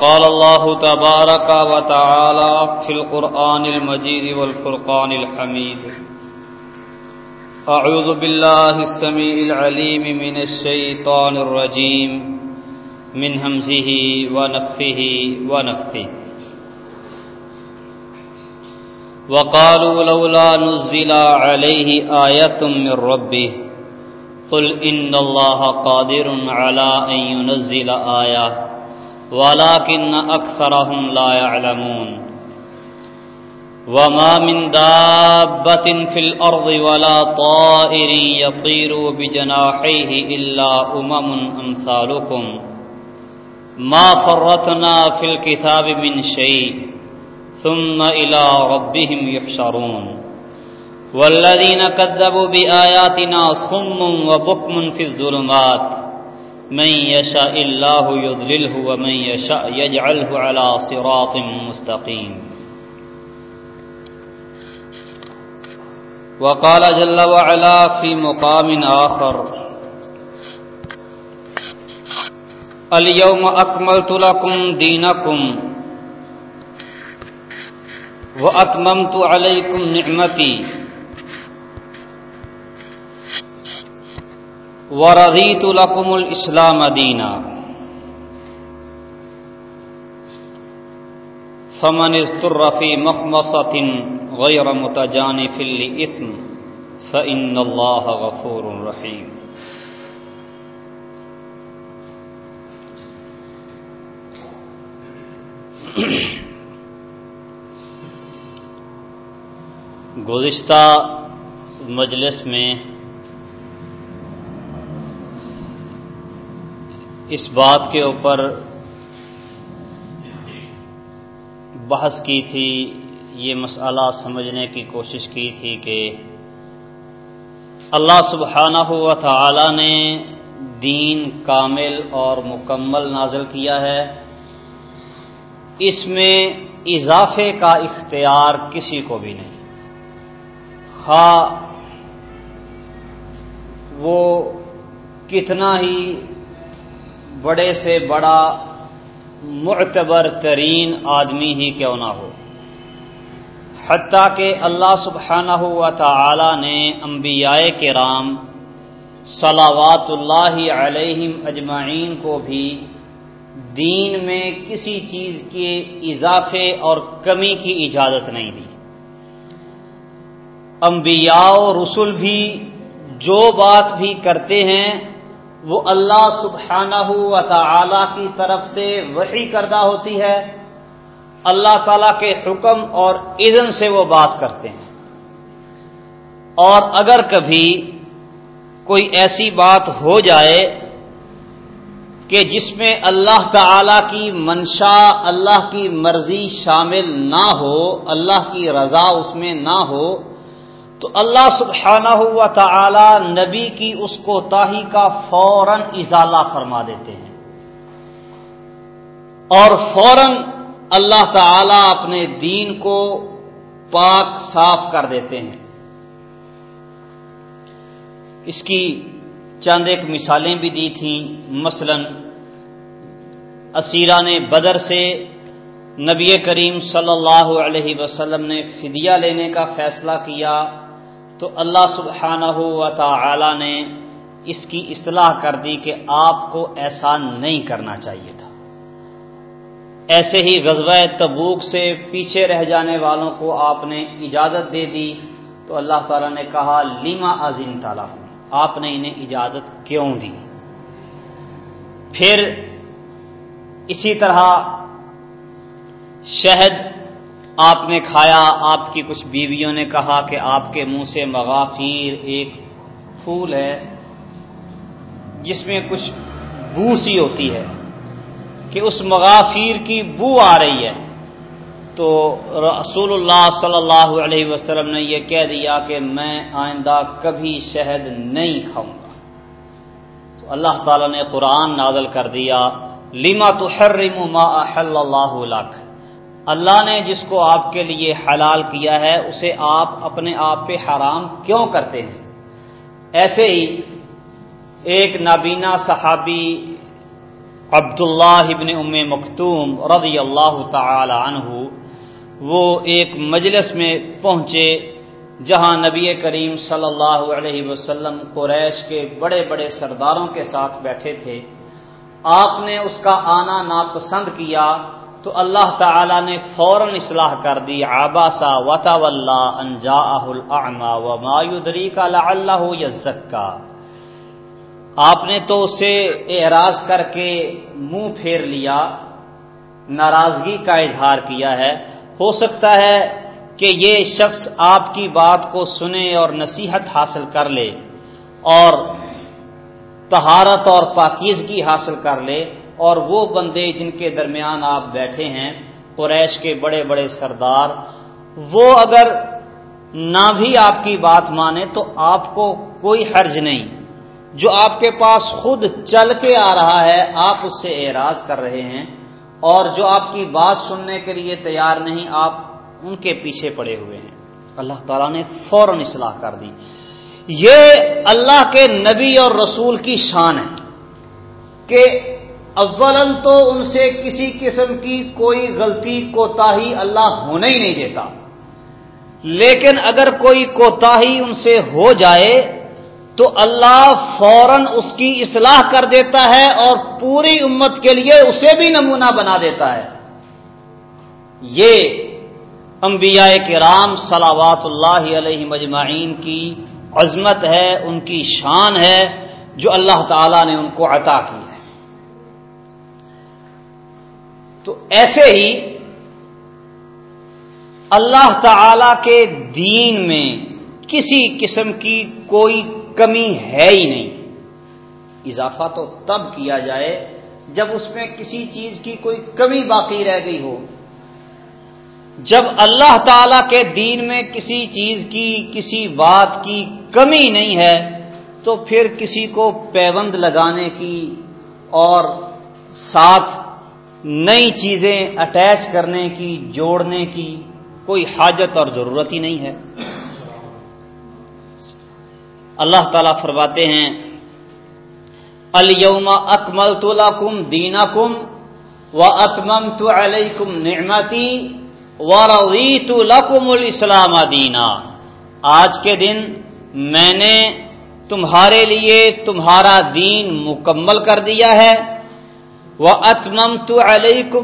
فقال الله تبارك وتعالى في القرآن المجيد والفرقان الحميد. أعوذ بالله السميع العليم من الشيطان الرجيم. من همزه ونفه ونفثه. وقالوا لولا نزل عليه آية من ربه. قل إن الله قادر على أن ينزل آية. ولكن أكثرهم لا يعلمون وما من دابة في الأرض ولا طائر يطير بجناحيه إلا أمم أمثالكم ما فرتنا في الكتاب من شيء ثم إلى ربهم يحشرون والذين كذبوا بآياتنا صم وبكم في الظلمات من يشاء الله يضلله ومن يشاء يجعله على صراط مستقيم وقال جل وعلا في مقام آخر، اليوم أكملت لكم دينكم وأتممت عليكم نعمتي ورضيت لكم الإسلام دينا فمن اضطر في مخمصة غير متجانف لإثم فإن الله غفور رحيم گزشتہ مجلس میں اس بات کے اوپر بحث کی تھی، یہ مسئلہ سمجھنے کی کوشش کی تھی کہ اللہ سبحانہ و تعالی نے دین کامل اور مکمل نازل کیا ہے۔ اس میں اضافے کا اختیار کسی کو بھی نہیں۔ خواہ وہ کتنا ہی بڑے سے بڑا معتبر ترین آدمی ہی کیوں نہ ہو۔ حتیٰ کہ اللہ سبحانہ و تعالی نے انبیاء کرام صلاوات اللہ علیہم اجمعین کو بھی دین میں کسی چیز کے اضافے اور کمی کی اجازت نہیں دی۔ انبیاء و رسول بھی جو بات بھی کرتے ہیں وہ اللہ سبحانہ و تعالی کی طرف سے وہی کردہ ہوتی ہے۔ اللہ تعالی کے حکم اور اذن سے وہ بات کرتے ہیں۔ اور اگر کبھی کوئی ایسی بات ہو جائے کہ جس میں اللہ تعالی کی منشا، اللہ کی مرضی شامل نہ ہو، اللہ کی رضا اس میں نہ ہو تو اللہ سبحانہ ہوا تعالی نبی کی اس کو تاہی کا فوراً ازالہ فرما دیتے ہیں۔ اور فوراً اللہ تعالی اپنے دین کو پاک صاف کر دیتے ہیں۔ اس کی چند ایک مثالیں بھی دی تھیں۔ مثلا اسیرہ نے بدر سے نبی کریم صلی اللہ علیہ وسلم نے فدیہ لینے کا فیصلہ کیا۔ تو اللہ سبحانہ و تعالی نے اس کی اصلاح کر دی کہ آپ کو ایسا نہیں کرنا چاہیے تھا۔ ایسے ہی غزوہ تبوک سے پیچھے رہ جانے والوں کو آپ نے اجازت دے دی۔ تو اللہ تعالیٰ نے کہا، لیما عظیم تعالیٰ آپ نے انہیں اجازت کیوں دی؟ پھر اسی طرح شہد آپ نے کھایا، آپ کی کچھ بیویوں نے کہا کہ آپ کے منہ سے مغافیر ایک پھول ہے، جس میں کچھ بو سی ہوتی ہے کہ اس مغافیر کی بو آ رہی ہے۔ تو رسول اللہ صلی اللہ علیہ وسلم نے یہ کہہ دیا کہ میں آئندہ کبھی شہد نہیں کھاؤں گا۔ تو اللہ تعالی نے قرآن نازل کر دیا لیما تو ما احل اللہ لک اللہ نے جس کو آپ کے لیے حلال کیا ہے، اسے آپ اپنے آپ پہ حرام کیوں کرتے ہیں؟ ایسے ہی ایک نابینا صحابی عبداللہ ابن ام مختوم رضی اللہ تعالی عنہ، وہ ایک مجلس میں پہنچے، جہاں نبی کریم صلی اللہ علیہ وسلم قریش کے بڑے بڑے سرداروں کے ساتھ بیٹھے تھے۔ آپ نے اس کا آنا ناپسند کیا تو اللہ تعالی نے فوراً اصلاح کر دی آبا سا وطا انجا و مایودری کا اللہ یزکا آپ نے تو اسے اعراض کر کے منہ پھیر لیا، ناراضگی کا اظہار کیا ہے۔ ہو سکتا ہے کہ یہ شخص آپ کی بات کو سنے اور نصیحت حاصل کر لے اور تہارت اور پاکیزگی حاصل کر لے۔ اور وہ بندے جن کے درمیان آپ بیٹھے ہیں، قریش کے بڑے بڑے سردار، وہ اگر نہ بھی آپ کی بات مانے تو آپ کو کوئی حرج نہیں۔ جو آپ کے پاس خود چل کے آ رہا ہے، آپ اس سے اعراض کر رہے ہیں۔ اور جو آپ کی بات سننے کے لیے تیار نہیں، آپ ان کے پیچھے پڑے ہوئے ہیں۔ اللہ تعالیٰ نے فوراً اصلاح کر دی۔ یہ اللہ کے نبی اور رسول کی شان ہے کہ اولن تو ان سے کسی قسم کی کوئی غلطی کوتا اللہ ہونے ہی نہیں دیتا۔ لیکن اگر کوئی کوتا ان سے ہو جائے، تو اللہ فوراً اس کی اصلاح کر دیتا ہے اور پوری امت کے لیے اسے بھی نمونہ بنا دیتا ہے۔ یہ انبیاء کرام صلوات اللہ علیہ مجمعین کی عظمت ہے، ان کی شان ہے جو اللہ تعالی نے ان کو عطا کی تو ایسے ہی اللہ تعالی کے دین میں کسی قسم کی کوئی کمی ہے ہی نہیں۔ اضافہ تو تب کیا جائے جب اس میں کسی چیز کی کوئی کمی باقی رہ گئی ہو۔ جب اللہ تعالی کے دین میں کسی چیز کی، کسی بات کی کمی نہیں ہے، تو پھر کسی کو پیوند لگانے کی اور ساتھ نئی چیزیں اٹیچ کرنے کی، جوڑنے کی کوئی حاجت اور ضرورت ہی نہیں ہے۔ اللہ تعالی فرماتے ہیں الوم اکمل تو کم دینا کم و اتمم تو علیکم نعمتی و روی تو لکم الاسلام دینا۔ آج کے دن میں نے تمہارے لیے تمہارا دین مکمل کر دیا ہے۔ وہ اتمم تو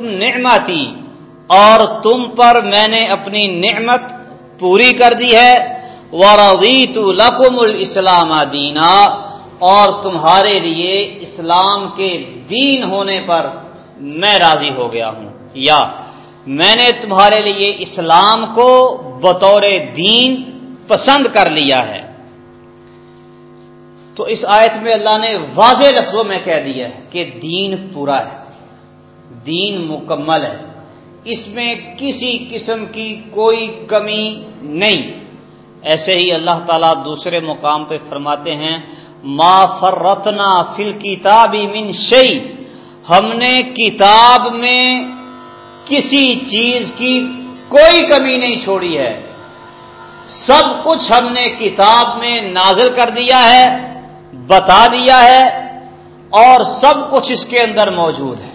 نعمتی اور تم پر میں نے اپنی نعمت پوری کر دی ہے۔ وہ رضیت لکم الاسلام دینا اور تمہارے لیے اسلام کے دین ہونے پر میں راضی ہو گیا ہوں۔ یا، میں نے تمہارے لیے اسلام کو بطور دین پسند کر لیا ہے۔ تو اس آیت میں اللہ نے واضح لفظوں میں کہہ دیا ہے کہ دین پورا ہے، دین مکمل ہے۔ اس میں کسی قسم کی کوئی کمی نہیں۔ ایسے ہی اللہ تعالیٰ دوسرے مقام پہ فرماتے ہیں، ما فرتنا فل کتابی من شعی ہم نے کتاب میں کسی چیز کی کوئی کمی نہیں چھوڑی ہے۔ سب کچھ ہم نے کتاب میں نازل کر دیا ہے۔ بتا دیا ہے اور سب کچھ اس کے اندر موجود ہے۔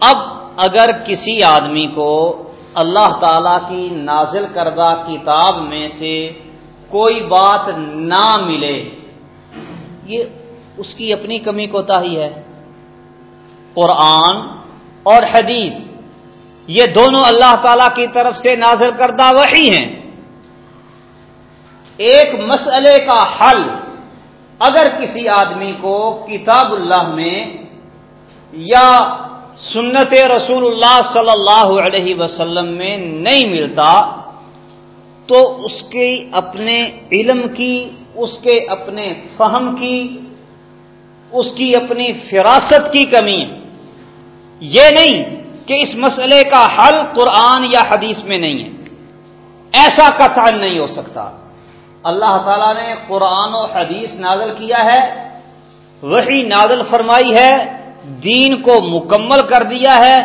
اب اگر کسی آدمی کو اللہ تعالی کی نازل کردہ کتاب میں سے کوئی بات نہ ملے، یہ اس کی اپنی کمی کوتا ہی ہے۔ قرآن اور حدیث، یہ دونوں اللہ تعالی کی طرف سے نازل کردہ وہی ہیں۔ ایک مسئلے کا حل اگر کسی آدمی کو کتاب اللہ میں یا سنت رسول اللہ صلی اللہ علیہ وسلم میں نہیں ملتا، تو اس کے اپنے علم کی، اس کے اپنے فہم کی، اس کی اپنی فراست کی کمی یہ نہیں کہ اس مسئلے کا حل قرآن یا حدیث میں نہیں ہے۔ ایسا قطع نہیں ہو سکتا۔ اللہ تعالیٰ نے قرآن و حدیث نازل کیا ہے وہی نازل فرمائی ہے، دین کو مکمل کر دیا ہے،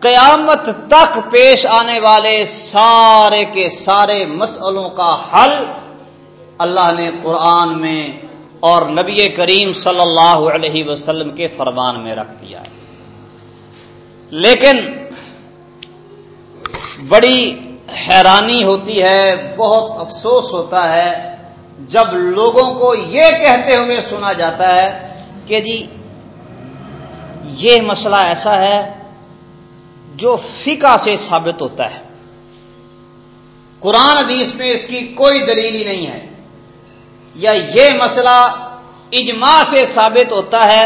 قیامت تک پیش آنے والے سارے کے سارے مسئلوں کا حل اللہ نے قرآن میں اور نبی کریم صلی اللہ علیہ وسلم کے فرمان میں رکھ دیا ہے۔ لیکن، بڑی حیرانی ہوتی ہے، بہت افسوس ہوتا ہے۔ جب لوگوں کو یہ کہتے ہوئے سنا جاتا ہے کہ جی یہ مسئلہ ایسا ہے جو فقہ سے ثابت ہوتا ہے۔ قرآن حدیث میں اس کی کوئی دلیل ہی نہیں ہے۔ یا یہ مسئلہ اجماع سے ثابت ہوتا ہے،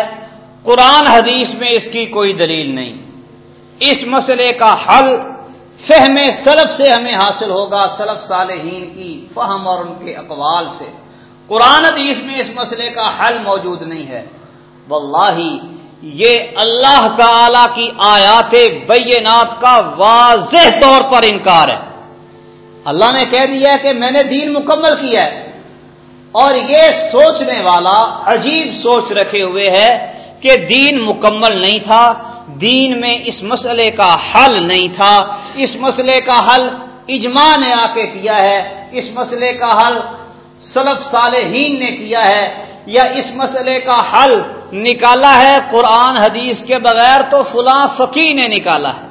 قرآن حدیث میں اس کی کوئی دلیل نہیں۔ اس مسئلے کا حل فہم سلف سے ہمیں حاصل ہوگا، سلف صالحین کی فہم اور ان کے اقوال سے۔ قرآن حدیث میں اس مسئلے کا حل موجود نہیں ہے۔ واللہ، یہ اللہ تعالی کی آیات بینات کا واضح طور پر انکار ہے۔ اللہ نے کہہ دیا کہ میں نے دین مکمل کیا ہے۔ اور یہ سوچنے والا عجیب سوچ رکھے ہوئے ہے کہ دین مکمل نہیں تھا۔ دین میں اس مسئلے کا حل نہیں تھا۔ اس مسئلے کا حل اجماع نے آ کے کیا ہے۔ اس مسئلے کا حل سلف صالحین نے کیا ہے۔ یا اس مسئلے کا حل نکالا ہے قرآن حدیث کے بغیر تو فلاں فقی نے نکالا ہے۔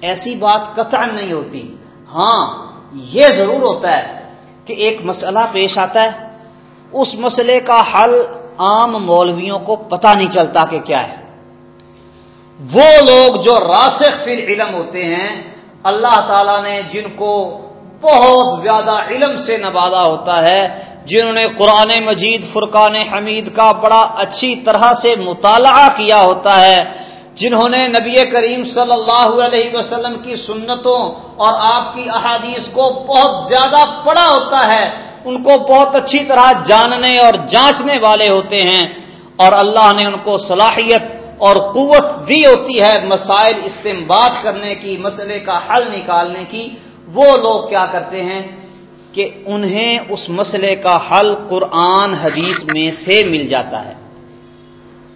ایسی بات قطع نہیں ہوتی۔ ہاں یہ ضرور ہوتا ہے کہ ایک مسئلہ پیش آتا ہے۔ اس مسئلے کا حل عام مولویوں کو پتہ نہیں چلتا کہ کیا ہے۔ وہ لوگ جو راسخ فی علم ہوتے ہیں، اللہ تعالی نے جن کو بہت زیادہ علم سے نوازا ہوتا ہے، جنہوں نے قرآن مجید، فرقان حمید کا بڑا اچھی طرح سے مطالعہ کیا ہوتا ہے، جنہوں نے نبی کریم صلی اللہ علیہ وسلم کی سنتوں اور آپ کی احادیث کو بہت زیادہ پڑا ہوتا ہے، ان کو بہت اچھی طرح جاننے اور جانچنے والے ہوتے ہیں، اور اللہ نے ان کو صلاحیت اور قوت دی ہوتی ہے مسائل استعمال کرنے کی، مسئلے کا حل نکالنے کی۔ وہ لوگ کیا کرتے ہیں کہ انہیں اس مسئلے کا حل قرآن، حدیث میں سے مل جاتا ہے۔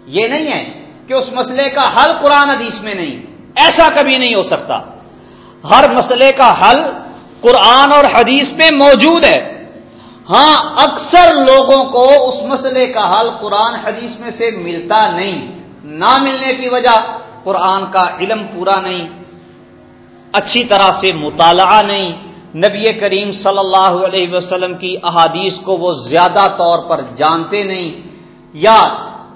یہ نہیں ہے کہ اس مسئلے کا حل قرآن، حدیث میں نہیں۔ ایسا کبھی نہیں ہو سکتا۔ ہر مسئلے کا حل قرآن اور حدیث میں موجود ہے۔ ہاں اکثر لوگوں کو اس مسئلے کا حل قرآن، حدیث میں سے ملتا نہیں۔ نہ ملنے کی وجہ قرآن کا علم پورا نہیں، اچھی طرح سے مطالعہ نہیں۔ نبی کریم صلی اللہ علیہ وسلم کی احادیث کو وہ زیادہ طور پر جانتے نہیں۔ یا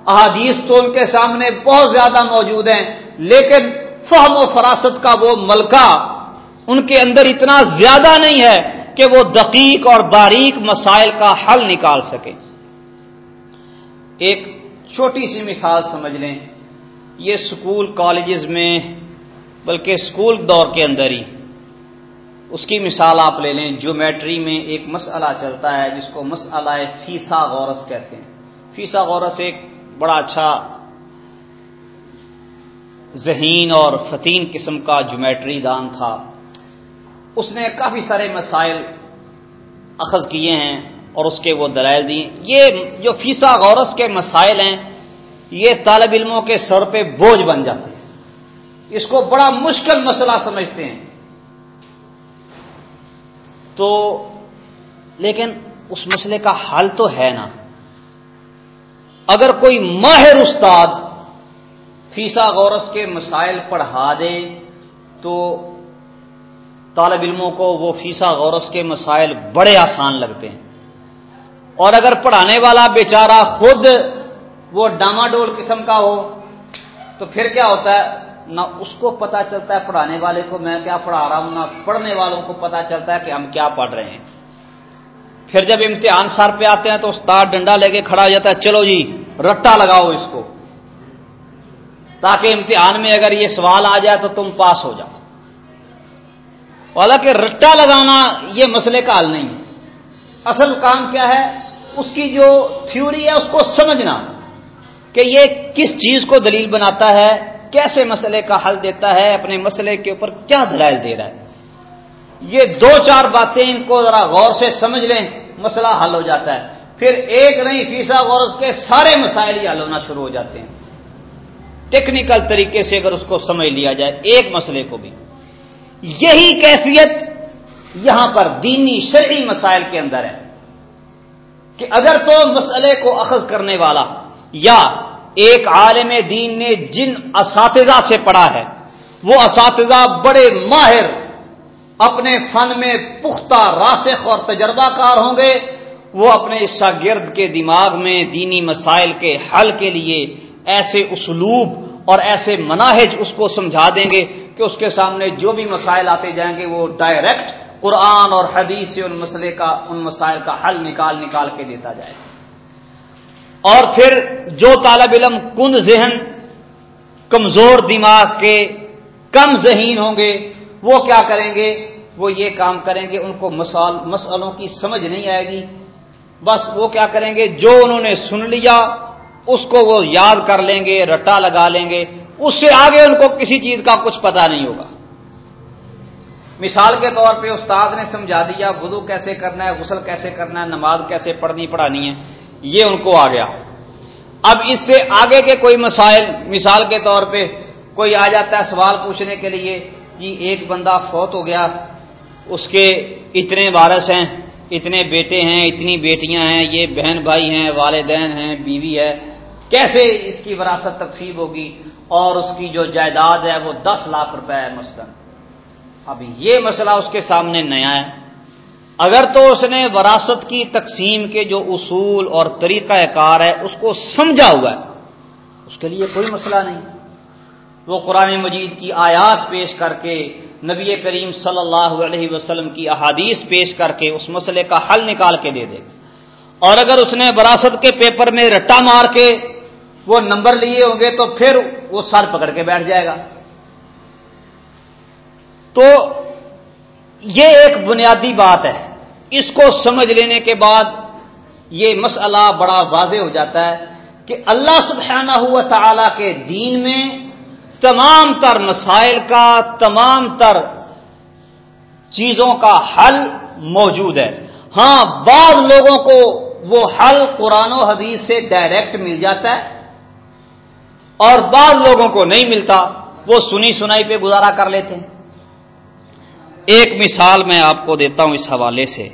احادیث تو ان کے سامنے بہت زیادہ موجود ہیں، لیکن فہم و فراست کا وہ ملکہ ان کے اندر اتنا زیادہ نہیں ہے کہ وہ دقیق اور باریک مسائل کا حل نکال سکیں ایک چھوٹی سی مثال سمجھ لیں۔ یہ سکول کالجز میں، بلکہ اسکول دور کے اندر ہی۔ اس کی مثال آپ لے لیں، جیومیٹری میں ایک مسئلہ چلتا ہے، جس کو مسئلہ فیسا غورس کہتے ہیں۔ فیسا غورس ایک بڑا اچھا ذہین اور فتین قسم کا جیومیٹری دان تھا۔ اس نے کافی سارے مسائل اخذ کیے ہیں۔ اور اس کے وہ دلائل دیے یہ جو فیسا غورس کے مسائل ہیں، یہ طالب علموں کے سر پہ بوجھ بن جاتے ہیں۔ اس کو بڑا مشکل مسئلہ سمجھتے ہیں۔ تو لیکن اس مسئلے کا حل تو ہے نا۔ اگر کوئی ماہر استاد فیسا غورس کے مسائل پڑھا دے، تو طالب علموں کو وہ فیسا غورس کے مسائل بڑے آسان لگتے ہیں۔ اور اگر پڑھانے والا بیچارہ خود وہ ڈاماڈول قسم کا ہو، تو پھر کیا ہوتا ہے؟ نہ اس کو پتا چلتا ہے پڑھانے والے کو میں کیا پڑھا رہا ہوں، نہ پڑھنے والوں کو پتا چلتا ہے کہ ہم کیا پڑھ رہے ہیں۔ پھر جب امتحان سار پہ آتے ہیں تو استاد ڈنڈا لے کے کھڑا ہو جاتا ہے، چلو جی رٹا لگاؤ اس کو۔ تاکہ امتحان میں اگر یہ سوال آ جائے تو تم پاس ہو جاؤ۔ حالانکہ رٹا لگانا یہ مسئلے کا حل نہیں ہے۔ اصل کام کیا ہے؟ اس کی جو تھیوری ہے اس کو سمجھنا کہ یہ کس چیز کو دلیل بناتا ہے، کیسے مسئلے کا حل دیتا ہے، اپنے مسئلے کے اوپر کیا دلائل دے رہا ہے۔ یہ دو چار باتیں ان کو ذرا غور سے سمجھ لیں، مسئلہ حل ہو جاتا ہے۔ پھر ایک نہیں فیصا غور اس کے سارے مسائل ہی حل ہونا شروع ہو جاتے ہیں۔ ٹیکنیکل طریقے سے اگر اس کو سمجھ لیا جائے ایک مسئلے کو بھی۔ یہی کیفیت یہاں پر دینی شرعی مسائل کے اندر ہے۔ کہ اگر تو مسئلے کو اخذ کرنے والا یا ایک عالم دین نے جن اساتذہ سے پڑھا ہے، وہ اساتذہ بڑے ماہر اپنے فن میں پختہ راسخ اور تجربہ کار ہوں گے، وہ اپنے اس شاگرد کے دماغ میں دینی مسائل کے حل کے لیے ایسے اسلوب اور ایسے مناہج اس کو سمجھا دیں گے کہ اس کے سامنے جو بھی مسائل آتے جائیں گے وہ ڈائریکٹ قرآن اور حدیث سے ان مسئلے کا، ان مسائل کا حل نکال نکال کے دیتا جائے۔ اور پھر جو طالب علم کند ذہن، کمزور دماغ کے کم ذہین ہوں گے، وہ کیا کریں گے؟ وہ یہ کام کریں گے، ان کو مسئلوں کی سمجھ نہیں آئے گی۔ بس وہ کیا کریں گے؟ جو انہوں نے سن لیا، اس کو وہ یاد کر لیں گے، رٹا لگا لیں گے۔ اس سے آگے ان کو کسی چیز کا کچھ پتا نہیں ہوگا۔ مثال کے طور پہ استاد نے سمجھا دیا، وضو کیسے کرنا ہے، غسل کیسے کرنا ہے، نماز کیسے پڑھنی، پڑھانی ہے، یہ ان کو آ گیا۔ اب اس سے آگے کے کوئی مسائل، مثال کے طور پہ کوئی آ جاتا ہے سوال پوچھنے کے لیے کہ ایک بندہ فوت ہو گیا، اس کے اتنے وارث ہیں، اتنے بیٹے ہیں، اتنی بیٹیاں ہیں، یہ بہن بھائی ہیں، والدین ہیں، بیوی ہے، کیسے اس کی وراثت تقسیم ہوگی؟ اور اس کی جو جائیداد ہے وہ دس لاکھ روپے ہے مثلاً۔ اب یہ مسئلہ اس کے سامنے نیا ہے۔ اگر تو اس نے وراثت کی تقسیم کے جو اصول اور طریقہ کار ہے اس کو سمجھا ہوا ہے، اس کے لیے کوئی مسئلہ نہیں۔ وہ قرآن مجید کی آیات پیش کر کے، نبی کریم صلی اللہ علیہ وسلم کی احادیث پیش کر کے اس مسئلے کا حل نکال کے دے دے۔ گا اور اگر اس نے وراثت کے پیپر میں رٹا مار کے وہ نمبر لیے ہوں گے تو پھر وہ سر پکڑ کے بیٹھ جائے گا۔ تو یہ ایک بنیادی بات ہے۔ اس کو سمجھ لینے کے بعد یہ مسئلہ بڑا واضح ہو جاتا ہے کہ اللہ سبحانہ ہوا تعالی کے دین میں تمام تر مسائل کا، تمام تر چیزوں کا حل موجود ہے۔ ہاں بعض لوگوں کو وہ حل قرآن و حدیث سے ڈائریکٹ مل جاتا ہے اور بعض لوگوں کو نہیں ملتا، وہ سنی سنائی پہ گزارا کر لیتے ہیں۔ ایک مثال میں آپ کو دیتا ہوں اس حوالے سے۔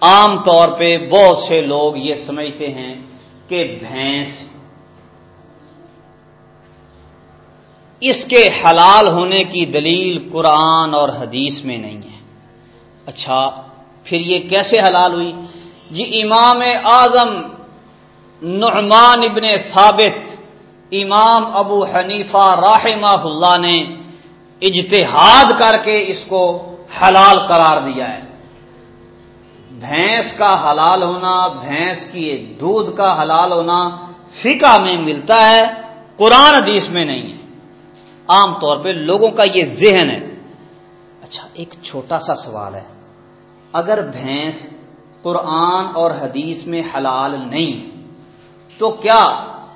عام طور پہ بہت سے لوگ یہ سمجھتے ہیں کہ بھینس اس کے حلال ہونے کی دلیل قرآن اور حدیث میں نہیں ہے۔ اچھا پھر یہ کیسے حلال ہوئی؟ جی امام اعظم نعمان ابن ثابت، امام ابو حنیفہ راہمہ اللہ نے اجتہاد کر کے اس کو حلال قرار دیا ہے۔ بھینس کا حلال ہونا، بھینس کی دودھ کا حلال ہونا فقہ میں ملتا ہے، قرآن حدیث میں نہیں ہے۔ عام طور پہ لوگوں کا یہ ذہن ہے۔ اچھا ایک چھوٹا سا سوال ہے۔ اگر بھینس قرآن اور حدیث میں حلال نہیں، تو کیا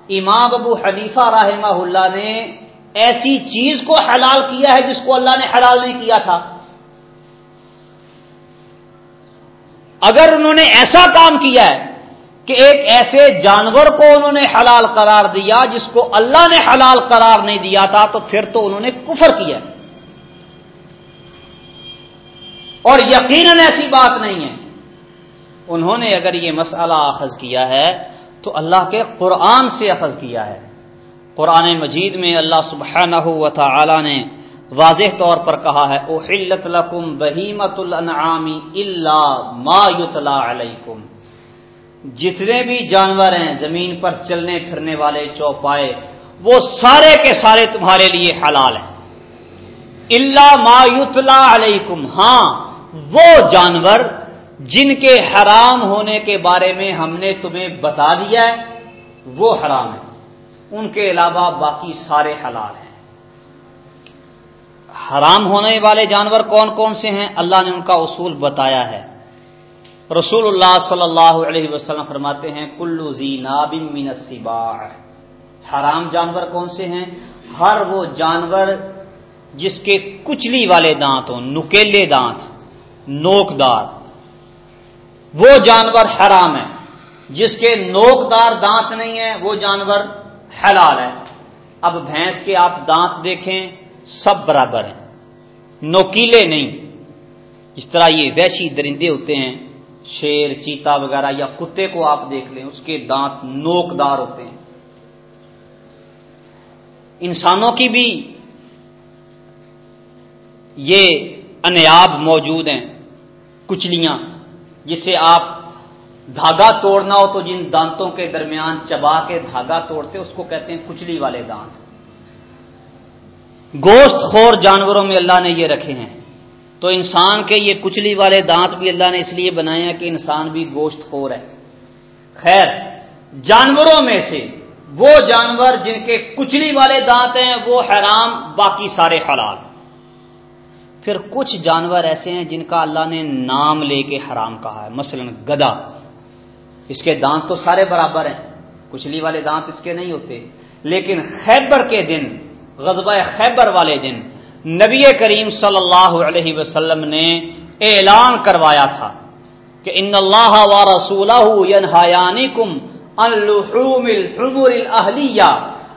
امام ابو حنیفہ رحمہ اللہ نے ایسی چیز کو حلال کیا ہے جس کو اللہ نے حلال نہیں کیا تھا۔ اگر انہوں نے ایسا کام کیا ہے کہ ایک ایسے جانور کو انہوں نے حلال قرار دیا جس کو اللہ نے حلال قرار نہیں دیا تھا، تو پھر تو انہوں نے کفر کیا اور یقیناً ایسی بات نہیں ہے۔ انہوں نے اگر یہ مسئلہ اخذ کیا ہے تو اللہ کے قرآن سے اخذ کیا ہے۔ قرآن مجید میں اللہ سبحانہ و تعالی نے واضح طور پر کہا ہے اوحلت لکم بہیمت الانعامی اللہ ما یتلا علیکم جتنے بھی جانور ہیں، زمین پر چلنے پھرنے والے چوپائے، وہ سارے کے سارے تمہارے لیے حلال ہیں۔ اللہ ما یتلا علیکم ہاں وہ جانور جن کے حرام ہونے کے بارے میں ہم نے تمہیں بتا دیا ہے، وہ حرام ہے ان کے علاوہ باقی سارے حلال ہیں۔ حرام ہونے والے جانور کون کون سے ہیں؟ اللہ نے ان کا اصول بتایا ہے۔ رسول اللہ صلی اللہ علیہ وسلم فرماتے ہیں، کلو زی ناب من السباع۔ حرام جانور کون سے ہیں؟ ہر وہ جانور جس کے کچلی والے دانت ہوں، نکیلے دانت نوک دار وہ جانور حرام ہے جس کے نوک دار دانت نہیں ہے وہ جانور حلال ہے۔ اب بھینس کے آپ دانت دیکھیں، سب برابر ہیں۔ نوکیلے نہیں۔ جس طرح یہ ویشی درندے ہوتے ہیں، شیر، چیتا وغیرہ یا کتے کو آپ دیکھ لیں، اس کے دانت نوکدار ہوتے ہیں۔ انسانوں کی بھی یہ انیاب موجود ہیں، کچلیاں جس سے آپ دھاگا توڑنا ہو تو جن دانتوں کے درمیان چبا کے دھاگا توڑتے اس کو کہتے ہیں کچلی والے دانت۔ گوشت خور جانوروں میں اللہ نے یہ رکھے ہیں۔ تو انسان کے یہ کچلی والے دانت بھی اللہ نے اس لیے بنائے ہیں کہ انسان بھی گوشت خور ہے۔ خیر، جانوروں میں سے وہ جانور جن کے کچلی والے دانت ہیں، وہ حرام، باقی سارے حلال۔ پھر کچھ جانور ایسے ہیں جن کا اللہ نے نام لے کے حرام کہا ہے۔ مثلا گدا۔ اس کے دانت تو سارے برابر ہیں۔ کچلی والے دانت اس کے نہیں ہوتے۔ لیکن خیبر کے دن غزبہ خیبر والے دن، نبی کریم صلی اللہ علیہ وسلم نے اعلان کروایا تھا کہ ان اللہ و رسول کم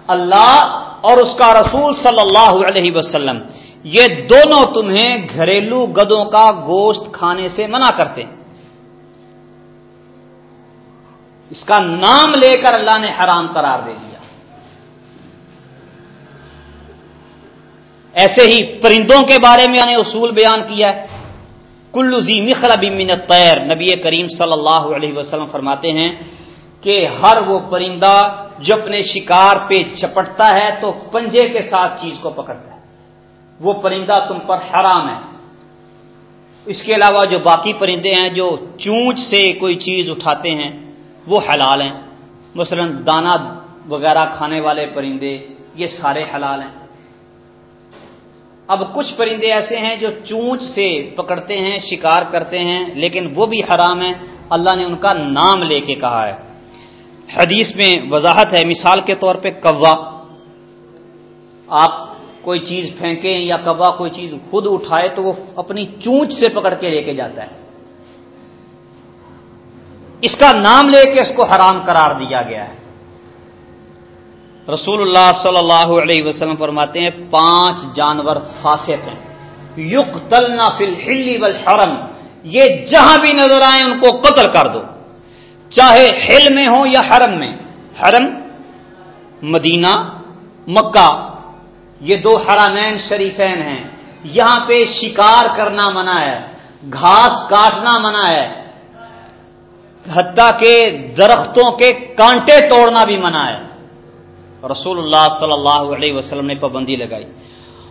اللہ اور اس کا رسول صلی اللہ علیہ وسلم، یہ دونوں تمہیں گھریلو گدوں کا گوشت کھانے سے منع کرتے۔ ہیں اس کا نام لے کر اللہ نے حرام قرار دے دیا۔ ایسے ہی پرندوں کے بارے میں نے اصول بیان کیا ہے۔ کلو زی مخرب من پیر نبی کریم صلی اللہ علیہ وسلم فرماتے ہیں کہ ہر وہ پرندہ جو اپنے شکار پہ چپٹتا ہے تو پنجے کے ساتھ چیز کو پکڑتا ہے۔ وہ پرندہ تم پر حرام ہے۔ اس کے علاوہ جو باقی پرندے ہیں جو چونچ سے کوئی چیز اٹھاتے ہیں وہ حلال ہیں۔ مثلا دانا وغیرہ کھانے والے پرندے، یہ سارے حلال ہیں۔ اب کچھ پرندے ایسے ہیں جو چونچ سے پکڑتے ہیں، شکار کرتے ہیں، لیکن وہ بھی حرام ہیں۔ اللہ نے ان کا نام لے کے کہا ہے۔ حدیث میں وضاحت ہے۔ مثال کے طور پہ کوا۔ آپ کوئی چیز پھینکیں یا کوا کوئی چیز خود اٹھائے تو وہ اپنی چونچ سے پکڑ کے لے کے جاتا ہے۔ اس کا نام لے کے اس کو حرام قرار دیا گیا ہے۔ رسول اللہ صلی اللہ علیہ وسلم فرماتے ہیں، پانچ جانور فاسق ہیں۔ یق تلنا فل ہلی حرم یہ جہاں بھی نظر آئے ان کو قتل کر دو۔ چاہے ہل میں ہو یا حرم میں۔ حرم، مدینہ، مکہ۔ یہ دو حرامین شریفین ہیں۔ یہاں پہ شکار کرنا منع ہے، گھاس کاٹنا منع ہے۔ حتیٰ کہ درختوں کے کانٹے توڑنا بھی منع ہے۔ رسول اللہ صلی اللہ علیہ وسلم نے پابندی لگائی۔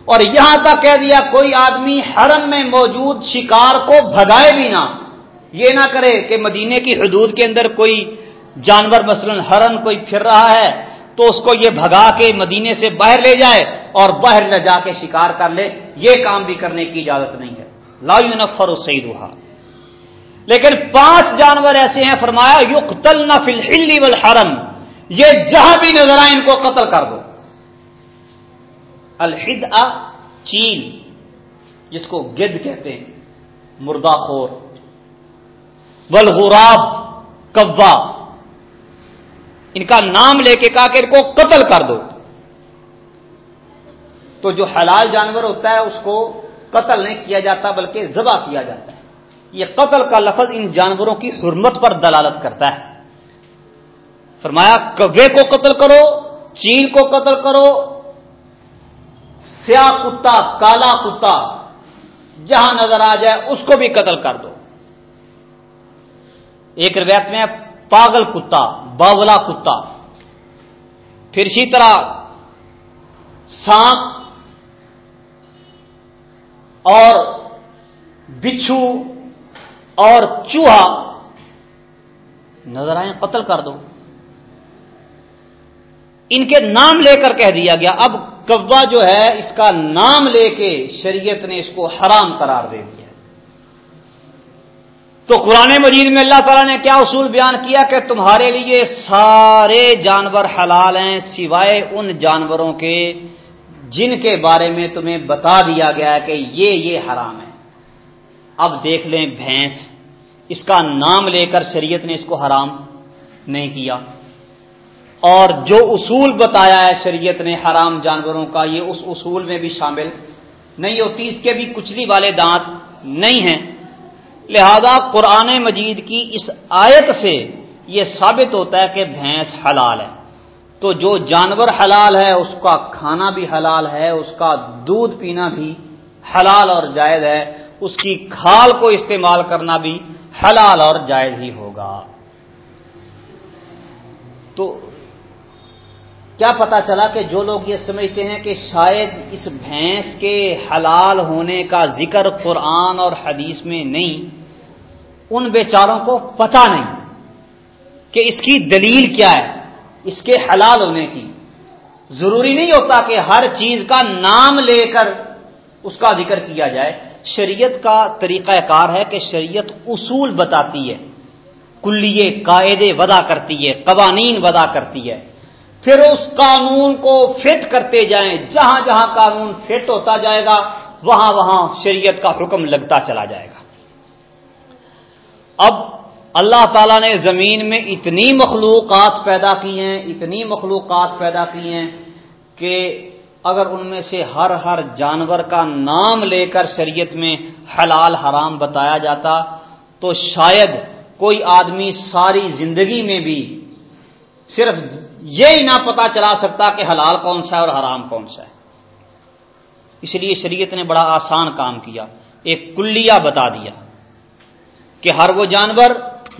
اور یہاں تک کہہ دیا، کوئی آدمی حرم میں موجود شکار کو بھگائے بھی نہ، یہ نہ کرے کہ مدینے کی حدود کے اندر کوئی جانور مثلا ہرن کوئی پھر رہا ہے تو اس کو یہ بھگا کے مدینے سے باہر لے جائے اور باہر لے جا کے شکار کر لے۔ یہ کام بھی کرنے کی اجازت نہیں ہے۔ لا نفر سعید لیکن پانچ جانور ایسے ہیں، فرمایا یقتل نہ فل ہلی حرم یہ جہاں بھی نظر آئے ان کو قتل کر دو. الحد چیل، جس کو گد کہتے ہیں مردہ خور بلغراب کوا. ان کا نام لے کے کہا کہ ان کو قتل کر دو. تو جو حلال جانور ہوتا ہے، اس کو قتل نہیں کیا جاتا، بلکہ ذبح کیا جاتا ہے. یہ قتل کا لفظ ان جانوروں کی حرمت پر دلالت کرتا ہے۔ فرمایا کبے کو قتل کرو، چین کو قتل کرو، سیاہ کتا، کالا کتا، جہاں نظر آ جائے اس کو بھی قتل کر دو۔ ایک روایت میں، پاگل کتا، باولا کتا۔ پھر اسی طرح، سانپ اور بچھو اور چوہا نظر آئے قتل کر دو۔ ان کے نام لے کر کہہ دیا گیا۔ اب کوا جو ہے، اس کا نام لے کے شریعت نے اس کو حرام قرار دے دیا۔ تو قرآن مجید میں اللہ تعالیٰ نے کیا اصول بیان کیا کہ تمہارے لیے سارے جانور حلال ہیں سوائے ان جانوروں کے جن کے بارے میں تمہیں بتا دیا گیا ہے کہ یہ یہ حرام ہے۔ اب دیکھ لیں بھینس، اس کا نام لے کر شریعت نے اس کو حرام نہیں کیا۔ اور جو اصول بتایا ہے شریعت نے حرام جانوروں کا، یہ اس اصول میں بھی شامل نہیں ہوتی اس کے بھی کچلی والے دانت نہیں ہیں۔ لہذا قرآن مجید کی اس آیت سے یہ ثابت ہوتا ہے کہ بھینس حلال ہے۔ تو جو جانور حلال ہے، اس کا کھانا بھی حلال ہے، اس کا دودھ پینا بھی حلال اور جائز ہے۔ اس کی کھال کو استعمال کرنا بھی حلال اور جائز ہی ہوگا۔ تو کیا پتا چلا کہ جو لوگ یہ سمجھتے ہیں کہ شاید اس بھینس کے حلال ہونے کا ذکر قرآن اور حدیث میں نہیں، ان بیچاروں کو پتا نہیں کہ اس کی دلیل کیا ہے، اس کے حلال ہونے کی۔ ضروری نہیں ہوتا کہ ہر چیز کا نام لے کر اس کا ذکر کیا جائے۔ شریعت کا طریقہ کار ہے کہ شریعت اصول بتاتی ہے، کلیے، قاعدے ودا کرتی ہے، قوانین ودا کرتی ہے۔ پھر اس قانون کو فٹ کرتے جائیں، جہاں جہاں قانون فٹ ہوتا جائے گا، وہاں وہاں شریعت کا حکم لگتا چلا جائے گا۔ اب اللہ تعالیٰ نے زمین میں اتنی مخلوقات پیدا کی ہیں، اتنی مخلوقات پیدا کی ہیں کہ اگر ان میں سے ہر ہر جانور کا نام لے کر شریعت میں حلال حرام بتایا جاتا، تو شاید کوئی آدمی ساری زندگی میں بھی صرف یہی نہ پتا چلا سکتا کہ حلال کون سا ہے اور حرام کون سا ہے۔ اس لیے شریعت نے بڑا آسان کام کیا، ایک کلیا بتا دیا کہ ہر وہ جانور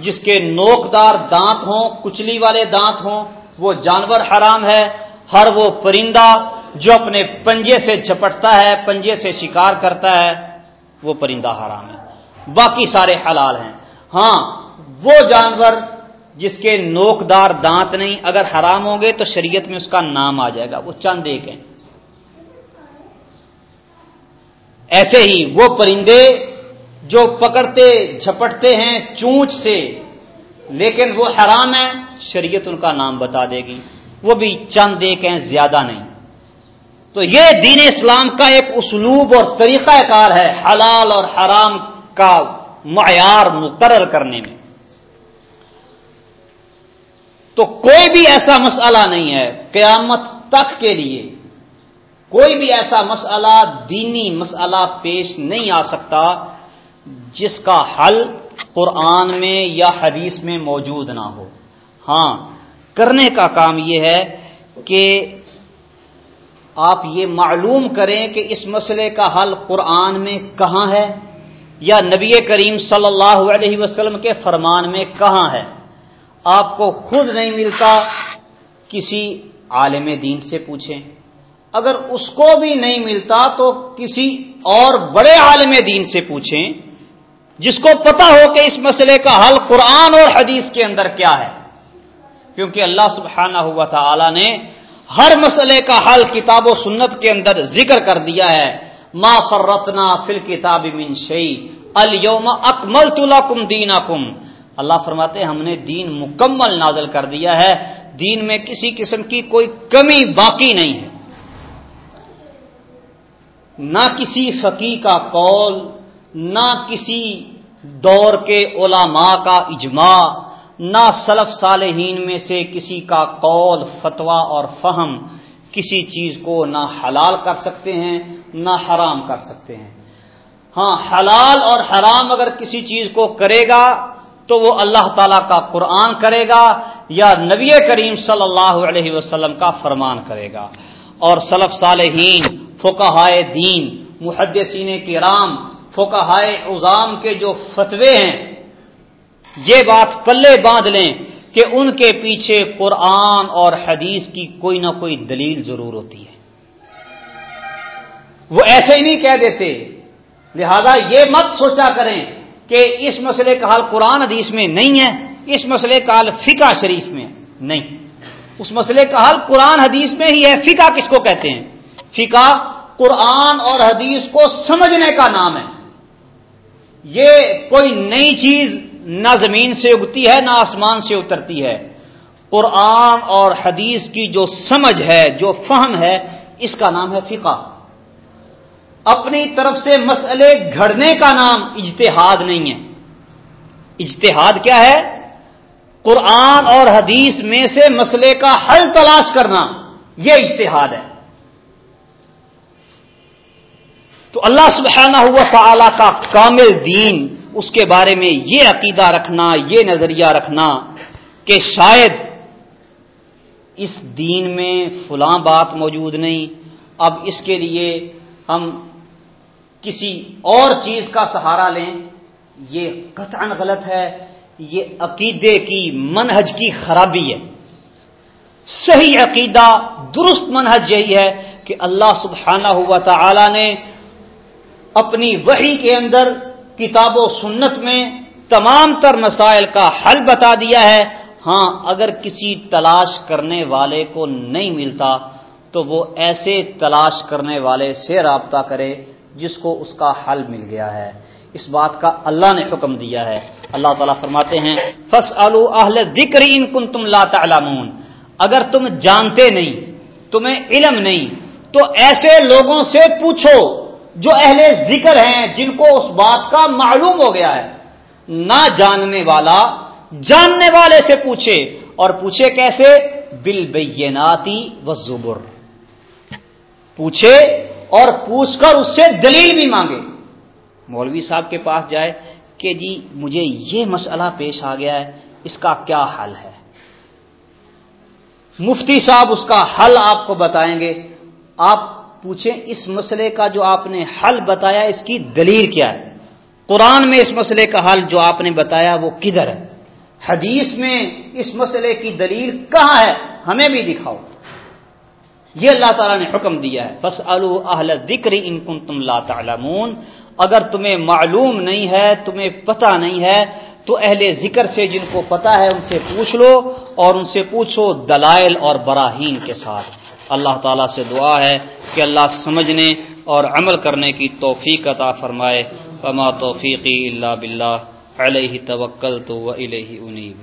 جس کے نوکدار دانت ہوں، کچلی والے دانت ہوں، وہ جانور حرام ہے، ہر وہ پرندہ جو اپنے پنجے سے جھپٹتا ہے، پنجے سے شکار کرتا ہے، وہ پرندہ حرام ہے۔ باقی سارے حلال ہیں۔ ہاں وہ جانور جس کے نوکدار دانت نہیں، اگر حرام ہوں گے تو شریعت میں اس کا نام آ جائے گا۔ وہ چند ایک ہیں۔ ایسے ہی وہ پرندے جو پکڑتے، جھپٹتے ہیں چونچ سے، لیکن وہ حرام ہے شریعت ان کا نام بتا دے گی۔ وہ بھی چند ایک ہیں، زیادہ نہیں۔ تو یہ دین اسلام کا ایک اسلوب اور طریقہ کار ہے حلال اور حرام کا معیار مقرر کرنے میں۔ تو کوئی بھی ایسا مسئلہ نہیں ہے قیامت تک کے لیے کوئی بھی ایسا مسئلہ دینی مسئلہ پیش نہیں آ سکتا جس کا حل قرآن میں یا حدیث میں موجود نہ ہو۔ ہاں کرنے کا کام یہ ہے کہ آپ یہ معلوم کریں کہ اس مسئلے کا حل قرآن میں کہاں ہے یا نبی کریم صلی اللہ علیہ وسلم کے فرمان میں کہاں ہے؟ آپ کو خود نہیں ملتا کسی عالم دین سے پوچھیں۔ اگر اس کو بھی نہیں ملتا تو کسی اور بڑے عالم دین سے پوچھیں جس کو پتا ہو کہ اس مسئلے کا حل قرآن اور حدیث کے اندر کیا ہے۔ کیونکہ اللہ سبحانہ ہوا تھا نے ہر مسئلے کا حل کتاب و سنت کے اندر ذکر کر دیا ہے۔ ما فرتنا فل کتاب من شی الوم اکمل تلا کم دینا کم اللہ فرماتے ہم نے دین مکمل نازل کر دیا ہے۔ دین میں کسی قسم کی کوئی کمی باقی نہیں ہے۔ نہ کسی فقی کا قول، نہ کسی دور کے علماء کا اجماع۔ نہ سلف صالحین میں سے کسی کا قول فتوا اور فہم کسی چیز کو نہ حلال کر سکتے ہیں، نہ حرام کر سکتے ہیں۔ ہاں حلال اور حرام اگر کسی چیز کو کرے گا تو وہ اللہ تعالی کا قرآن کرے گا یا نبی کریم صلی اللہ علیہ وسلم کا فرمان کرے گا۔ اور سلف صالحین، فقہائے دین، محدثین کرام، فقہائے عظام کے جو فتوے ہیں یہ بات پلے باندھ لیں کہ ان کے پیچھے قرآن اور حدیث کی کوئی نہ کوئی دلیل ضرور ہوتی ہے۔ وہ ایسے ہی نہیں کہہ دیتے۔ لہذا یہ مت سوچا کریں کہ اس مسئلے کا حال قرآن حدیث میں نہیں ہے، اس مسئلے کا حال فقہ شریف میں نہیں۔ اس مسئلے کا حال قرآن حدیث میں ہی ہے۔ فقہ کس کو کہتے ہیں؟ فقہ قرآن اور حدیث کو سمجھنے کا نام ہے۔ یہ کوئی نئی چیز نہ زمین سے اگتی ہے، نہ آسمان سے اترتی ہے۔ قرآن اور حدیث کی جو سمجھ ہے، جو فہم ہے، اس کا نام ہے فقہ۔ اپنی طرف سے مسئلے گھڑنے کا نام اجتہاد نہیں ہے۔ اجتہاد کیا ہے؟ قرآن اور حدیث میں سے مسئلے کا حل تلاش کرنا، یہ اجتہاد ہے۔ تو اللہ سبحانہ ہوا تعالی کا کامل دین اس کے بارے میں یہ عقیدہ رکھنا، یہ نظریہ رکھنا کہ شاید اس دین میں فلاں بات موجود نہیں، اب اس کے لیے ہم کسی اور چیز کا سہارا لیں۔ یہ قطعا غلط ہے، یہ عقیدے کی منہج کی خرابی ہے۔ صحیح عقیدہ، درست منہج یہی ہے کہ اللہ سبحانہ ہوا تعالی نے اپنی وحی کے اندر کتاب و سنت میں تمام تر مسائل کا حل بتا دیا ہے۔ ہاں اگر کسی تلاش کرنے والے کو نہیں ملتا، تو وہ ایسے تلاش کرنے والے سے رابطہ کرے جس کو اس کا حل مل گیا ہے۔ اس بات کا اللہ نے حکم دیا ہے۔ اللہ تعالیٰ فرماتے ہیں فس اہل ذکر ان کن تم لا تعلمون۔ اگر تم جانتے نہیں، تمہیں علم نہیں، تو ایسے لوگوں سے پوچھو جو اہل ذکر ہیں، جن کو اس بات کا معلوم ہو گیا ہے، نہ جاننے والا جاننے والے سے پوچھے، اور پوچھے کیسے؟ بل بیناتی و زبر۔ پوچھے اور پوچھ کر اس سے دلیل بھی مانگے۔ مولوی صاحب کے پاس جائے کہ جی مجھے یہ مسئلہ پیش آ گیا ہے، اس کا کیا حل ہے؟ مفتی صاحب، اس کا حل آپ کو بتائیں گے۔ آپ پوچھیں اس مسئلے کا جو آپ نے حل بتایا، اس کی دلیل کیا ہے؟ قرآن میں اس مسئلے کا حل جو آپ نے بتایا وہ کدھر ہے؟ حدیث میں اس مسئلے کی دلیل کہاں ہے؟ ہمیں بھی دکھاؤ۔ یہ اللہ تعالیٰ نے حکم دیا ہے۔ بس اہل ذکر ان کن تم لا تعلمون۔ اگر تمہیں معلوم نہیں ہے، تمہیں پتہ نہیں ہے، تو اہل ذکر سے جن کو پتا ہے، ان سے پوچھ لو اور ان سے پوچھو دلائل اور براہین کے ساتھ۔ اللہ تعالیٰ سے دعا ہے کہ اللہ سمجھنے اور عمل کرنے کی توفیق عطا فرمائے۔ پما توفیقی اللہ بلّہ علیہ توکل تو انیب۔